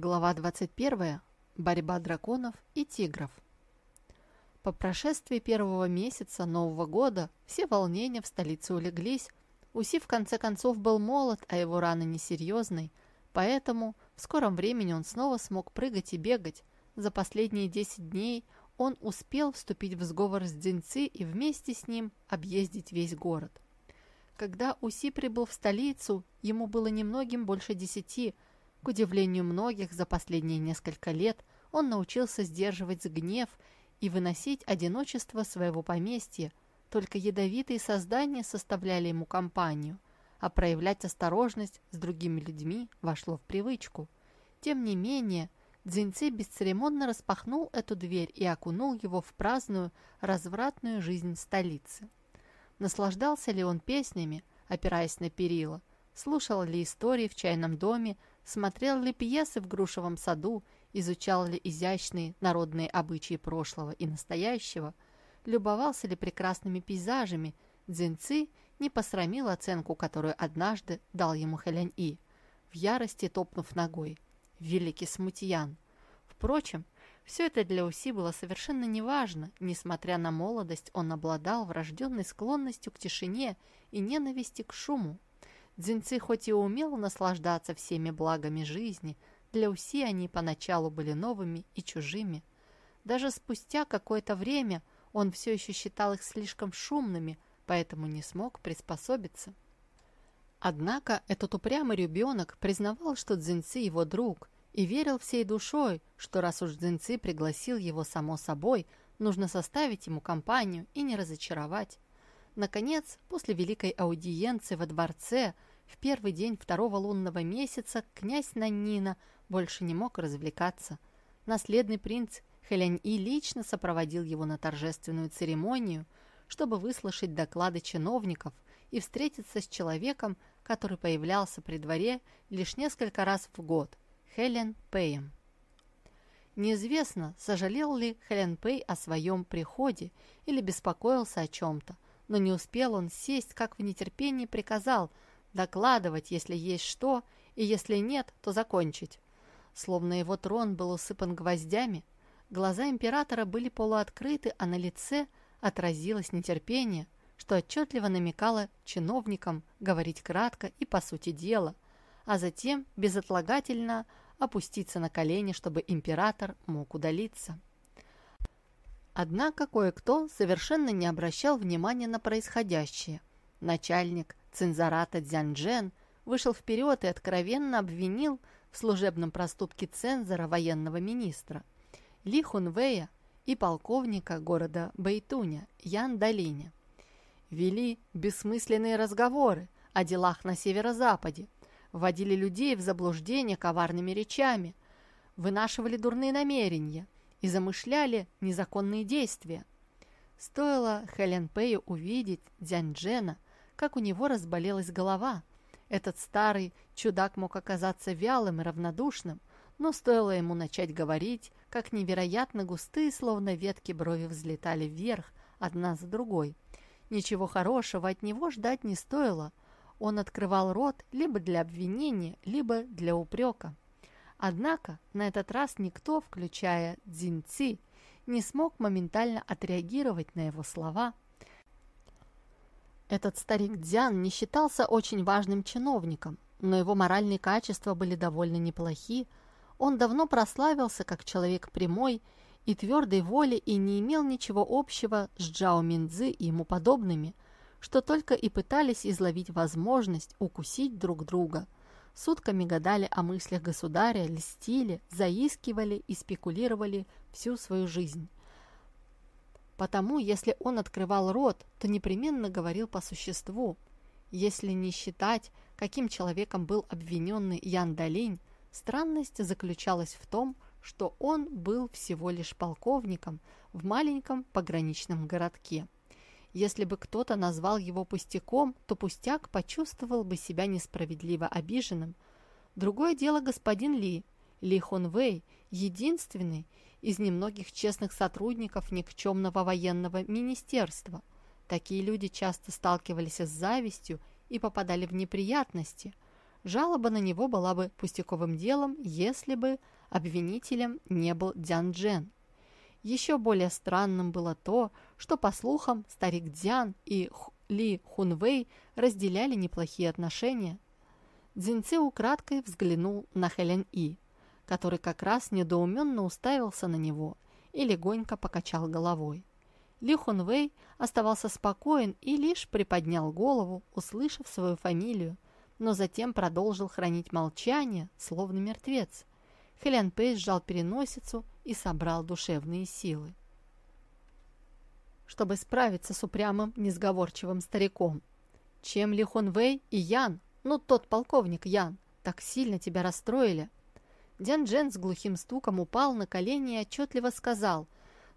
Глава 21. Борьба драконов и тигров. По прошествии первого месяца Нового года все волнения в столице улеглись. Уси в конце концов был молод, а его раны несерьезной, поэтому в скором времени он снова смог прыгать и бегать. За последние 10 дней он успел вступить в сговор с Дзиньци и вместе с ним объездить весь город. Когда Уси прибыл в столицу, ему было немногим больше десяти – удивлению многих, за последние несколько лет он научился сдерживать гнев и выносить одиночество своего поместья. Только ядовитые создания составляли ему компанию, а проявлять осторожность с другими людьми вошло в привычку. Тем не менее, Дзиньци бесцеремонно распахнул эту дверь и окунул его в праздную, развратную жизнь столицы. Наслаждался ли он песнями, опираясь на перила, слушал ли истории в чайном доме смотрел ли пьесы в грушевом саду, изучал ли изящные народные обычаи прошлого и настоящего, любовался ли прекрасными пейзажами, Дзинцы не посрамил оценку, которую однажды дал ему Хэлянь-И, в ярости топнув ногой. Великий смутьян. Впрочем, все это для Уси было совершенно неважно. Несмотря на молодость, он обладал врожденной склонностью к тишине и ненависти к шуму. Дзинцы хоть и умел наслаждаться всеми благами жизни, для Уси они поначалу были новыми и чужими. Даже спустя какое-то время он все еще считал их слишком шумными, поэтому не смог приспособиться. Однако этот упрямый ребенок признавал, что Дзинцы его друг, и верил всей душой, что раз уж Дзинцы пригласил его само собой, нужно составить ему компанию и не разочаровать. Наконец, после великой аудиенции во дворце, в первый день второго лунного месяца князь Наннина больше не мог развлекаться. Наследный принц Хэлянь-И лично сопроводил его на торжественную церемонию, чтобы выслушать доклады чиновников и встретиться с человеком, который появлялся при дворе лишь несколько раз в год – Хелен Пэем. Неизвестно, сожалел ли Хелен Пэй о своем приходе или беспокоился о чем-то, но не успел он сесть, как в нетерпении приказал – докладывать, если есть что, и если нет, то закончить. Словно его трон был усыпан гвоздями, глаза императора были полуоткрыты, а на лице отразилось нетерпение, что отчетливо намекало чиновникам говорить кратко и по сути дела, а затем безотлагательно опуститься на колени, чтобы император мог удалиться. Однако кое-кто совершенно не обращал внимания на происходящее. Начальник Цензората Дзянджен вышел вперед и откровенно обвинил в служебном проступке цензора военного министра Ли Хунвэя и полковника города Бэйтуня Ян Долиня. Вели бессмысленные разговоры о делах на северо-западе, вводили людей в заблуждение коварными речами, вынашивали дурные намерения и замышляли незаконные действия. Стоило Хелен Пэю увидеть Дзянджена – как у него разболелась голова. Этот старый чудак мог оказаться вялым и равнодушным, но стоило ему начать говорить, как невероятно густые, словно ветки брови взлетали вверх, одна за другой. Ничего хорошего от него ждать не стоило. Он открывал рот либо для обвинения, либо для упрека. Однако на этот раз никто, включая Цзи, не смог моментально отреагировать на его слова – этот старик Дзян не считался очень важным чиновником, но его моральные качества были довольно неплохи. Он давно прославился как человек прямой и твердой воли и не имел ничего общего с Джао Минзы и ему подобными, что только и пытались изловить возможность укусить друг друга. Сутками гадали о мыслях государя, льстили, заискивали и спекулировали всю свою жизнь. Потому, если он открывал рот, то непременно говорил по существу. Если не считать, каким человеком был обвиненный Ян Долинь, странность заключалась в том, что он был всего лишь полковником в маленьком пограничном городке. Если бы кто-то назвал его пустяком, то пустяк почувствовал бы себя несправедливо обиженным. Другое дело господин Ли. Ли Хон Вэй, единственный из немногих честных сотрудников никчемного военного министерства. Такие люди часто сталкивались с завистью и попадали в неприятности. Жалоба на него была бы пустяковым делом, если бы обвинителем не был Дзян Джен. Еще более странным было то, что, по слухам, старик Дзян и Ли Хунвей разделяли неплохие отношения. Цзиньци украдкой взглянул на Хэлен И, который как раз недоуменно уставился на него и легонько покачал головой. Ли Хунвей оставался спокоен и лишь приподнял голову, услышав свою фамилию, но затем продолжил хранить молчание, словно мертвец. Хэлян Пэй сжал переносицу и собрал душевные силы. Чтобы справиться с упрямым, несговорчивым стариком. Чем Ли Хун Вэй и Ян, ну тот полковник Ян, так сильно тебя расстроили? Дян Джен с глухим стуком упал на колени и отчетливо сказал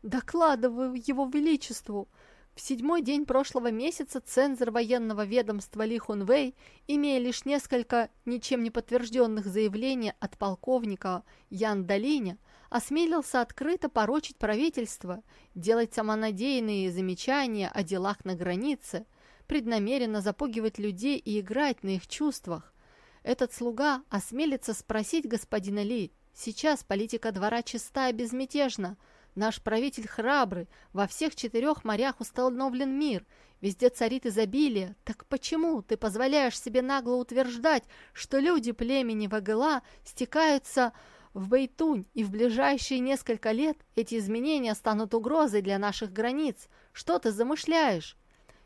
«Докладываю его величеству!» В седьмой день прошлого месяца цензор военного ведомства Ли Хунвей, имея лишь несколько ничем не подтвержденных заявлений от полковника Ян Долиня, осмелился открыто порочить правительство, делать самонадеянные замечания о делах на границе, преднамеренно запугивать людей и играть на их чувствах. Этот слуга осмелится спросить господина Ли, сейчас политика двора чиста и безмятежна, Наш правитель храбрый, во всех четырех морях установлен мир, везде царит изобилие. Так почему ты позволяешь себе нагло утверждать, что люди племени Вагыла стекаются в Бейтунь, и в ближайшие несколько лет эти изменения станут угрозой для наших границ? Что ты замышляешь?»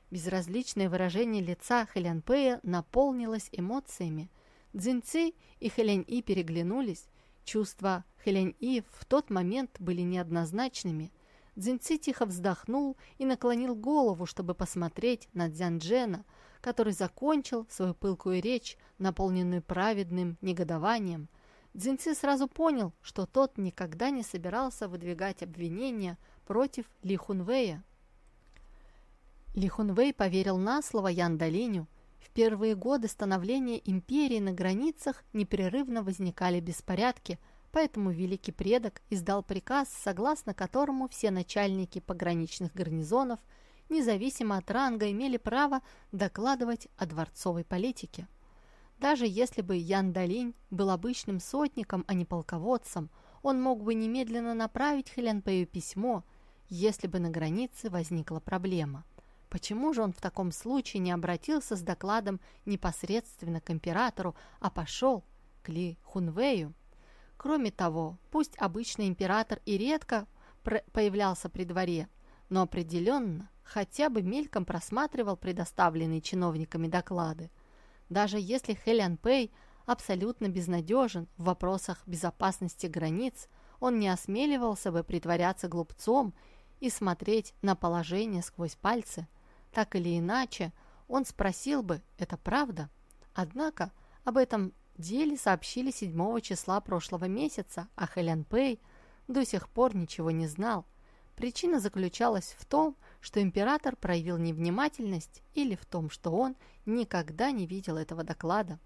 Безразличное выражение лица Хэлянпэя наполнилось эмоциями. Цзиньци и Хэлянь-И переглянулись. Чувства Хэлянь-И в тот момент были неоднозначными. Цзиньци тихо вздохнул и наклонил голову, чтобы посмотреть на Дзянджена, который закончил свою пылкую речь, наполненную праведным негодованием. Цзиньци сразу понял, что тот никогда не собирался выдвигать обвинения против Ли Хунвэя. Ли Хунвэй поверил на слово Ян Долиню. В первые годы становления империи на границах непрерывно возникали беспорядки – Поэтому великий предок издал приказ, согласно которому все начальники пограничных гарнизонов, независимо от ранга, имели право докладывать о дворцовой политике. Даже если бы Ян Долинь был обычным сотником, а не полководцем, он мог бы немедленно направить Хэлянпэю письмо, если бы на границе возникла проблема. Почему же он в таком случае не обратился с докладом непосредственно к императору, а пошел к Ли Хунвэю? Кроме того, пусть обычный император и редко появлялся при дворе, но определенно хотя бы мельком просматривал предоставленные чиновниками доклады. Даже если Хэлян Пэй абсолютно безнадежен в вопросах безопасности границ, он не осмеливался бы притворяться глупцом и смотреть на положение сквозь пальцы. Так или иначе, он спросил бы, это правда? Однако об этом деле сообщили 7 числа прошлого месяца, а Хэлян Пэй до сих пор ничего не знал. Причина заключалась в том, что император проявил невнимательность или в том, что он никогда не видел этого доклада.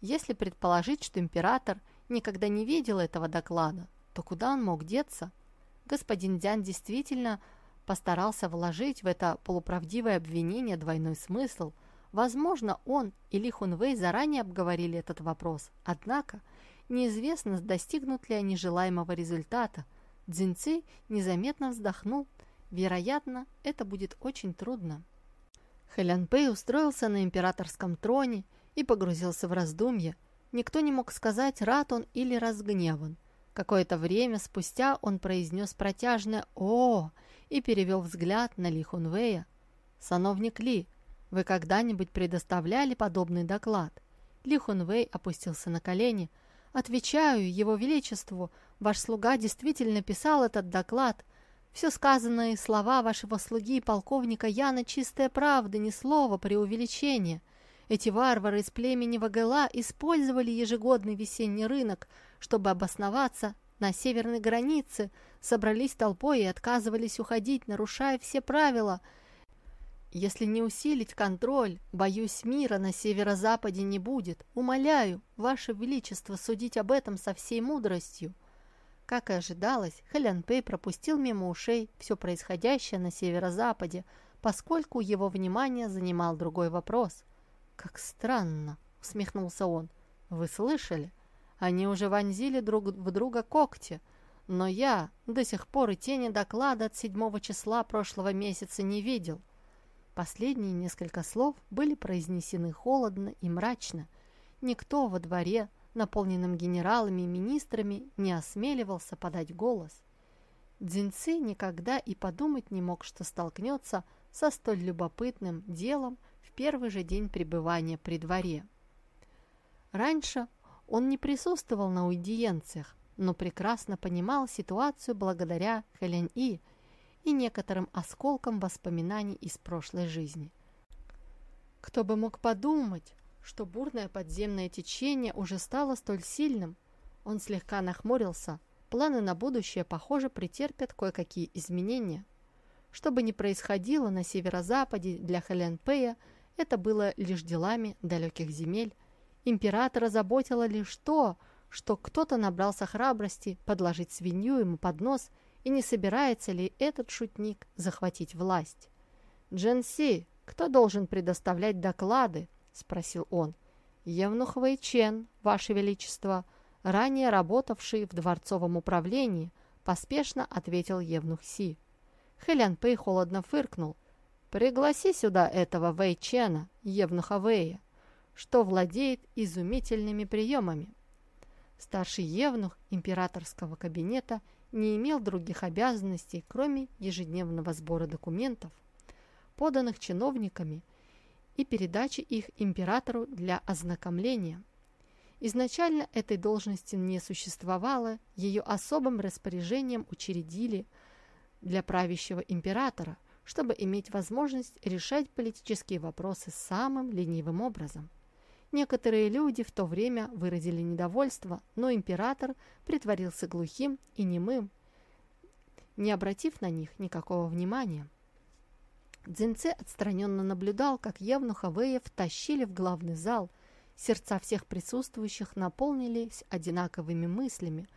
Если предположить, что император никогда не видел этого доклада, то куда он мог деться? Господин Дян действительно постарался вложить в это полуправдивое обвинение двойной смысл – Возможно, он и Ли Хунвей заранее обговорили этот вопрос, однако неизвестно, достигнут ли они желаемого результата. Цзиньци незаметно вздохнул. Вероятно, это будет очень трудно. Хэлян Пэй устроился на императорском троне и погрузился в раздумье. Никто не мог сказать, рад он или разгневан. Какое-то время спустя он произнес протяжное «О!» И перевел взгляд на Ли Хунвэя. «Сановник Ли, вы когда-нибудь предоставляли подобный доклад? Ли Хунвей опустился на колени. Отвечаю, Его Величеству, ваш слуга действительно писал этот доклад. Все сказанные слова вашего слуги полковника Яна чистая правда, ни слова преувеличения. Эти варвары из племени Вагела использовали ежегодный весенний рынок, чтобы обосноваться на северной границе, собрались толпой и отказывались уходить, нарушая все правила – если не усилить контроль, боюсь, мира на северо-западе не будет. Умоляю, Ваше Величество, судить об этом со всей мудростью». Как и ожидалось, Хэлян Пэй пропустил мимо ушей все происходящее на северо-западе, поскольку его внимание занимал другой вопрос. «Как странно!» — усмехнулся он. «Вы слышали? Они уже вонзили друг в друга когти, но я до сих пор и тени доклада от седьмого числа прошлого месяца не видел». Последние несколько слов были произнесены холодно и мрачно. Никто во дворе, наполненном генералами и министрами, не осмеливался подать голос. Дзинцы никогда и подумать не мог, что столкнется со столь любопытным делом в первый же день пребывания при дворе. Раньше он не присутствовал на аудиенциях, но прекрасно понимал ситуацию благодаря Хэлянь-И – и некоторым осколком воспоминаний из прошлой жизни. Кто бы мог подумать, что бурное подземное течение уже стало столь сильным. Он слегка нахмурился. Планы на будущее, похоже, претерпят кое-какие изменения. Что бы ни происходило на северо-западе для Хэлянпэя, это было лишь делами далеких земель. Императора заботило лишь то, что кто-то набрался храбрости подложить свинью ему под нос – и не собирается ли этот шутник захватить власть. «Джен Си, кто должен предоставлять доклады?» – спросил он. «Евнух Вэйчен, Ваше Величество, ранее работавший в дворцовом управлении», – поспешно ответил Евнух Си. Хэлян Пэй холодно фыркнул. «Пригласи сюда этого Вэйчена, Евнуха Вэя, что владеет изумительными приемами». Старший Евнух императорского кабинета – не имел других обязанностей, кроме ежедневного сбора документов, поданных чиновниками, и передачи их императору для ознакомления. Изначально этой должности не существовало, ее особым распоряжением учредили для правящего императора, чтобы иметь возможность решать политические вопросы самым ленивым образом. Некоторые люди в то время выразили недовольство, но император притворился глухим и немым, не обратив на них никакого внимания. Дзинце отстраненно наблюдал, как Евнуха Вэя втащили в главный зал. Сердца всех присутствующих наполнились одинаковыми мыслями.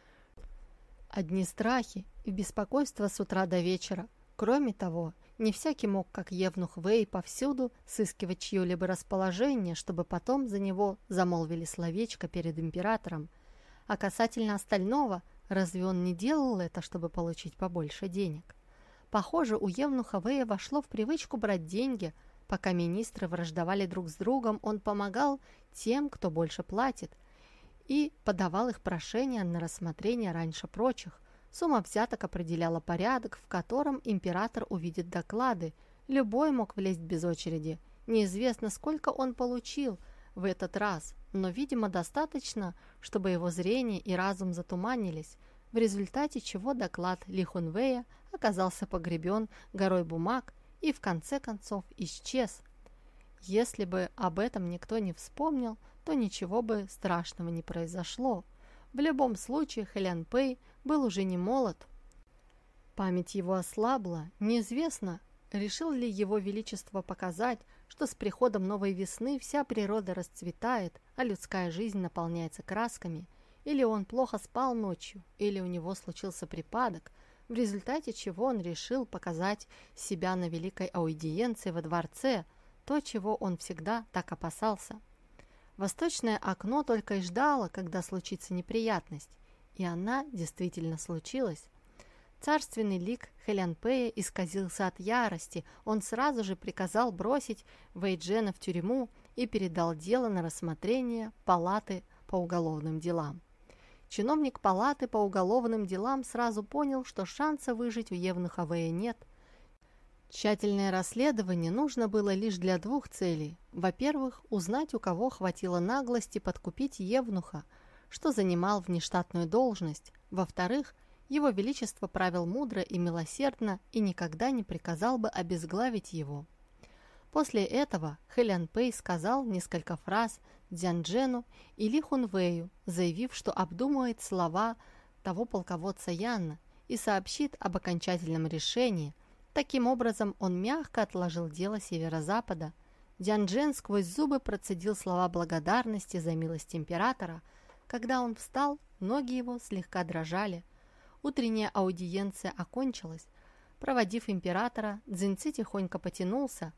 Одни страхи и беспокойство с утра до вечера. Кроме того, не всякий мог, как Евнух Вэй, повсюду сыскивать чье-либо расположение, чтобы потом за него замолвили словечко перед императором. А касательно остального, разве он не делал это, чтобы получить побольше денег? Похоже, у Евнуха Вэя вошло в привычку брать деньги. Пока министры враждовали друг с другом, он помогал тем, кто больше платит, и подавал их прошения на рассмотрение раньше прочих – Сумма взяток определяла порядок, в котором император увидит доклады. Любой мог влезть без очереди. Неизвестно, сколько он получил в этот раз, но, видимо, достаточно, чтобы его зрение и разум затуманились, в результате чего доклад Ли Хунвея оказался погребен горой бумаг и, в конце концов, исчез. Если бы об этом никто не вспомнил, то ничего бы страшного не произошло. В любом случае, Хэлян Пэй был уже не молод. Память его ослабла. Неизвестно, решил ли его величество показать, что с приходом новой весны вся природа расцветает, а людская жизнь наполняется красками, или он плохо спал ночью, или у него случился припадок, в результате чего он решил показать себя на великой аудиенции во дворце, то, чего он всегда так опасался. Восточное окно только и ждало, когда случится неприятность. И она действительно случилась. Царственный лик Хэлянпея исказился от ярости. Он сразу же приказал бросить Вейджена в тюрьму и передал дело на рассмотрение палаты по уголовным делам. Чиновник палаты по уголовным делам сразу понял, что шанса выжить у Евнуха Вэя нет. Тщательное расследование нужно было лишь для двух целей. Во-первых, узнать, у кого хватило наглости подкупить Евнуха – что занимал внештатную должность. Во-вторых, его Величество правил мудро и милосердно и никогда не приказал бы обезглавить его. После этого Хэлян Пэй сказал несколько фраз Дзянджену и Ли Хунвэю, заявив, что обдумывает слова того полководца Янна и сообщит об окончательном решении. Таким образом, он мягко отложил дело северо-запада. Дзянджен сквозь зубы процедил слова благодарности за милость императора – когда он встал, ноги его слегка дрожали. Утренняя аудиенция окончилась. Проводив императора, Цзиньци тихонько потянулся.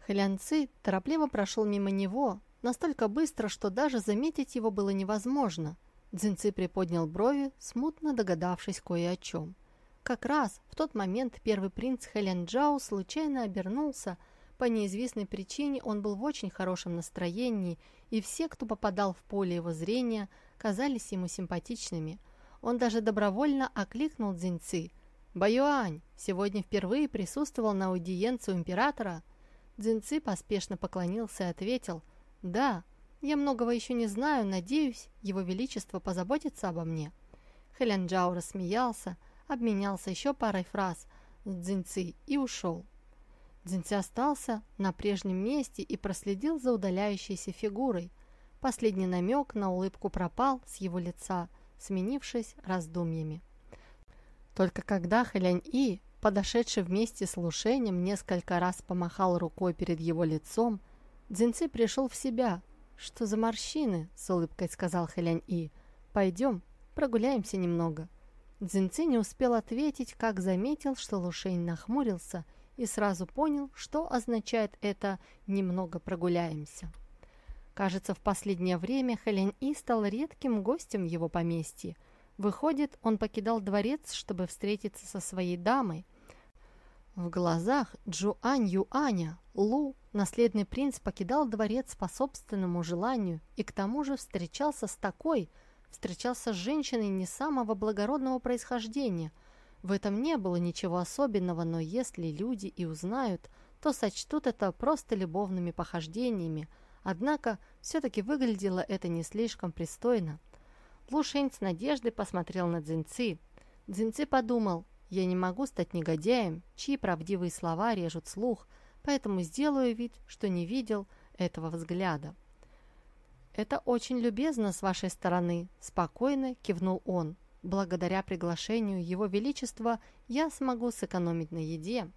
Хэлянци торопливо прошел мимо него, настолько быстро, что даже заметить его было невозможно. Дзинцы приподнял брови, смутно догадавшись кое о чем. Как раз в тот момент первый принц Джао случайно обернулся. По неизвестной причине он был в очень хорошем настроении, и все, кто попадал в поле его зрения, казались ему симпатичными. Он даже добровольно окликнул Дзиньцы. «Баюань, сегодня впервые присутствовал на аудиенции императора?» Дзиньцы поспешно поклонился и ответил. «Да, я многого еще не знаю, надеюсь, его величество позаботится обо мне». Хэлян Джао рассмеялся, обменялся еще парой фраз с Дзиньцы и ушел. Дзиньцы остался на прежнем месте и проследил за удаляющейся фигурой. Последний намек на улыбку пропал с его лица, сменившись раздумьями. Только когда Хэлянь-И, подошедший вместе с Лушенем, несколько раз помахал рукой перед его лицом, Дзинцы пришел в себя. «Что за морщины?» — с улыбкой сказал Хэлянь-И. «Пойдем, прогуляемся немного». Дзинцы не успел ответить, как заметил, что Лушень нахмурился и сразу понял, что означает это «немного прогуляемся». Кажется, в последнее время Хэлянь-И стал редким гостем его поместье. Выходит, он покидал дворец, чтобы встретиться со своей дамой. В глазах Джуань Юаня Лу, наследный принц, покидал дворец по собственному желанию и к тому же встречался с такой, встречался с женщиной не самого благородного происхождения. В этом не было ничего особенного, но если люди и узнают, то сочтут это просто любовными похождениями – Однако все-таки выглядело это не слишком пристойно. Лушень с надеждой посмотрел на Дзинцы. Дзинцы подумал, я не могу стать негодяем, чьи правдивые слова режут слух, поэтому сделаю вид, что не видел этого взгляда. «Это очень любезно с вашей стороны», – спокойно кивнул он. «Благодаря приглашению Его Величества я смогу сэкономить на еде».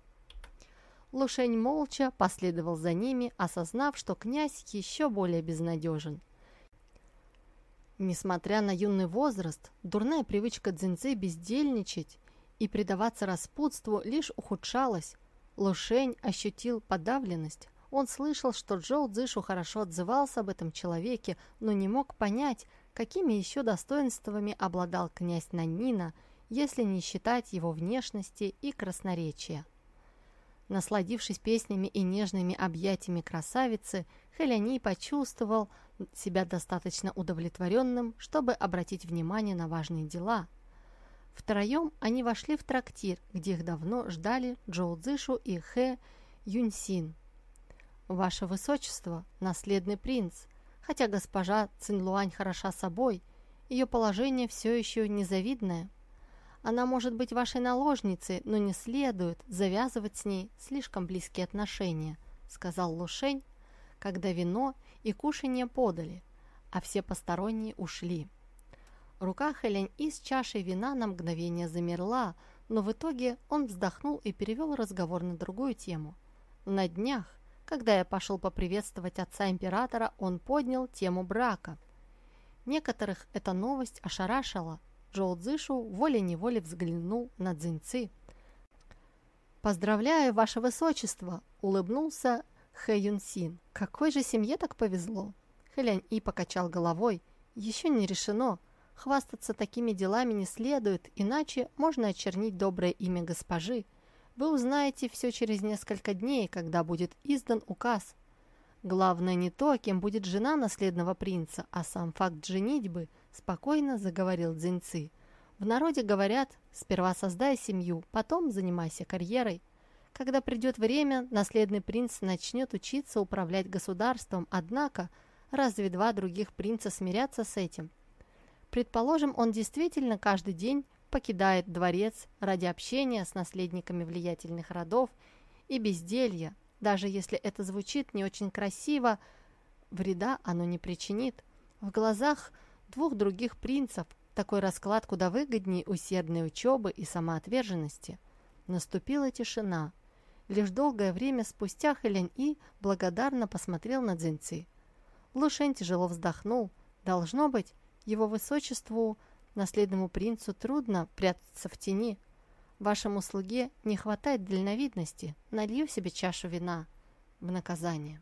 Лушень молча последовал за ними, осознав, что князь еще более безнадежен. Несмотря на юный возраст, дурная привычка Цзиньцзы бездельничать и предаваться распутству лишь ухудшалась. Лушень ощутил подавленность. Он слышал, что Джоу Цзышу хорошо отзывался об этом человеке, но не мог понять, какими еще достоинствами обладал князь Нанина, если не считать его внешности и красноречия. Насладившись песнями и нежными объятиями красавицы, Хеляний почувствовал себя достаточно удовлетворенным, чтобы обратить внимание на важные дела. Втроем они вошли в трактир, где их давно ждали Джоу Цзышу и Хэ Юньсин. «Ваше Высочество, наследный принц, хотя госпожа Цинлуань хороша собой, ее положение все еще незавидное», она может быть вашей наложницей, но не следует завязывать с ней слишком близкие отношения», сказал Лушень, когда вино и кушанье подали, а все посторонние ушли. Рука Хэлянь из чашей вина на мгновение замерла, но в итоге он вздохнул и перевел разговор на другую тему. На днях, когда я пошел поприветствовать отца императора, он поднял тему брака. Некоторых эта новость ошарашила, Джоу Цзышу волей-неволей взглянул на Цзиньцы. «Поздравляю, Ваше Высочество!» – улыбнулся Хэ Юнсин. «Какой же семье так повезло!» Хэлянь И покачал головой. «Еще не решено. Хвастаться такими делами не следует, иначе можно очернить доброе имя госпожи. Вы узнаете все через несколько дней, когда будет издан указ. Главное не то, кем будет жена наследного принца, а сам факт женитьбы –— спокойно заговорил Дзиньцы. «В народе говорят, сперва создай семью, потом занимайся карьерой. Когда придет время, наследный принц начнет учиться управлять государством, однако разве два других принца смирятся с этим? Предположим, он действительно каждый день покидает дворец ради общения с наследниками влиятельных родов и безделья, даже если это звучит не очень красиво, вреда оно не причинит. В глазах двух других принцев такой расклад куда выгоднее усердной учебы и самоотверженности. Наступила тишина. Лишь долгое время спустя Хэлянь И благодарно посмотрел на Цзиньци. Лушень тяжело вздохнул. Должно быть, его высочеству, наследному принцу, трудно прятаться в тени. Вашему слуге не хватает дальновидности. Налью себе чашу вина в наказание.